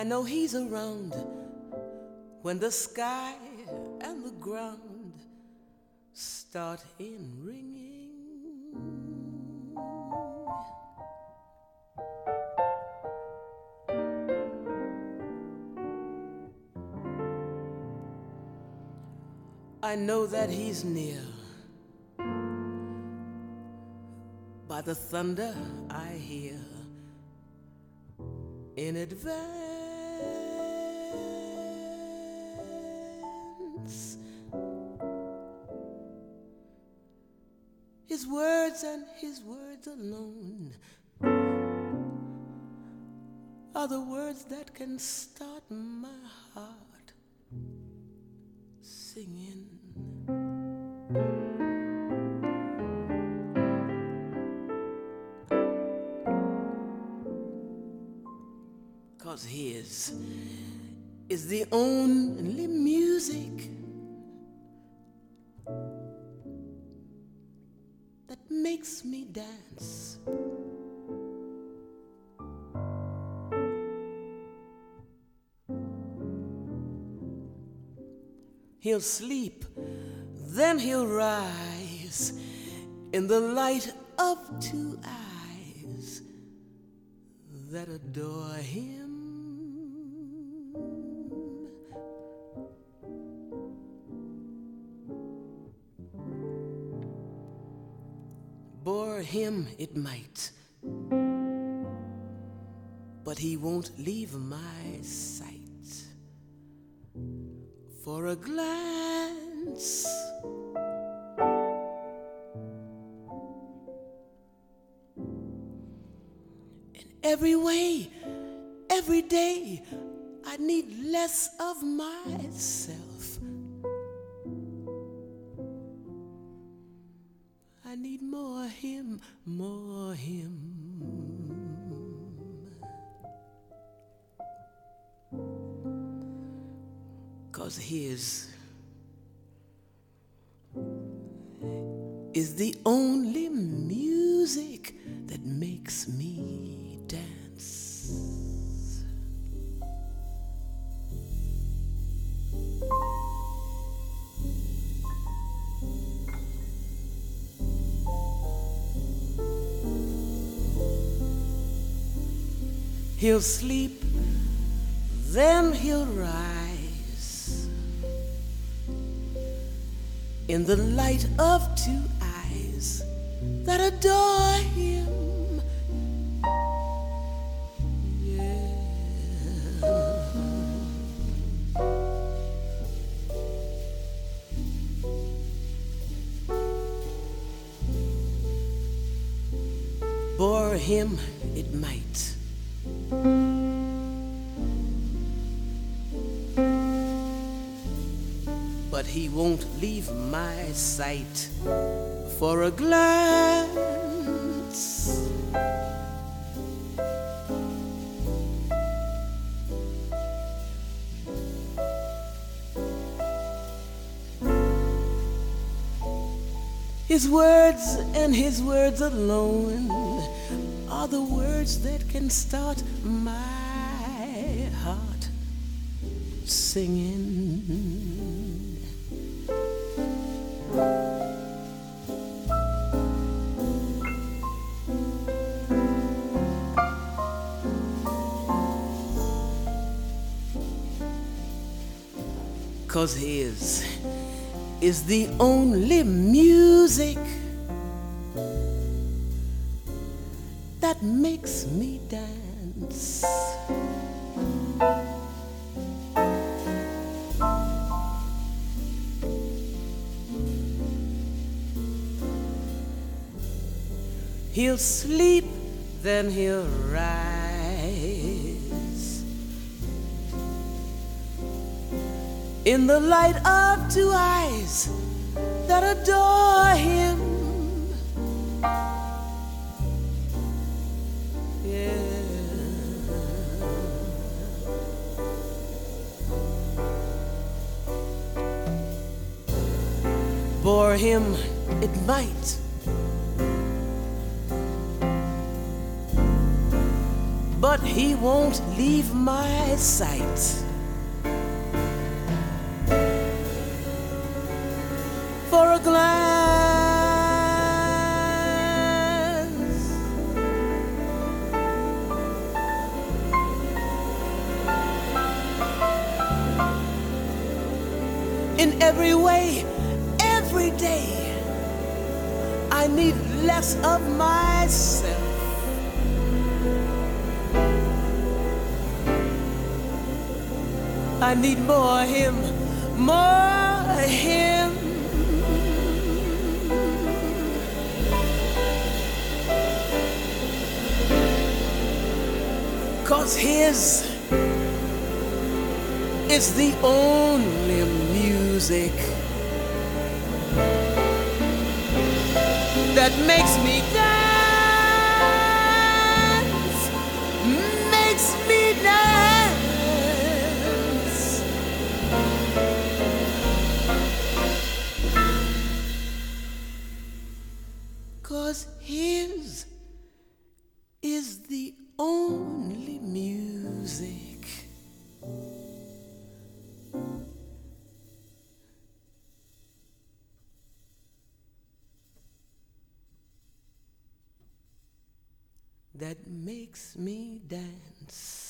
I know he's around when the sky and the ground start in ringing. I know that he's near. By the thunder I hear in advance. His words and his words alone are the words that can start my heart singing. Cause his is the only music that makes me dance. He'll sleep, then he'll rise in the light of two eyes that adore him. Bore him it might, but he won't leave my sight for a glance. In every way, every day, I need less of myself. Him, more him. Cause his is the only music that makes me dance. He'll sleep, then he'll rise in the light of two eyes that adore him. Bore him it might. But he won't leave my sight for a glance. His words and his words alone are the words that can start my heart singing. Cause his is the only music makes me dance. He'll sleep, then he'll rise. In the light of two eyes that adore him. Bore him it might. But but he won't leave my sight. For a glance, in every way, every day, I need less of myself I need more of him, more of him. Cause his is the only music that makes me dance, makes me dance. Cause his is the only music that makes me dance.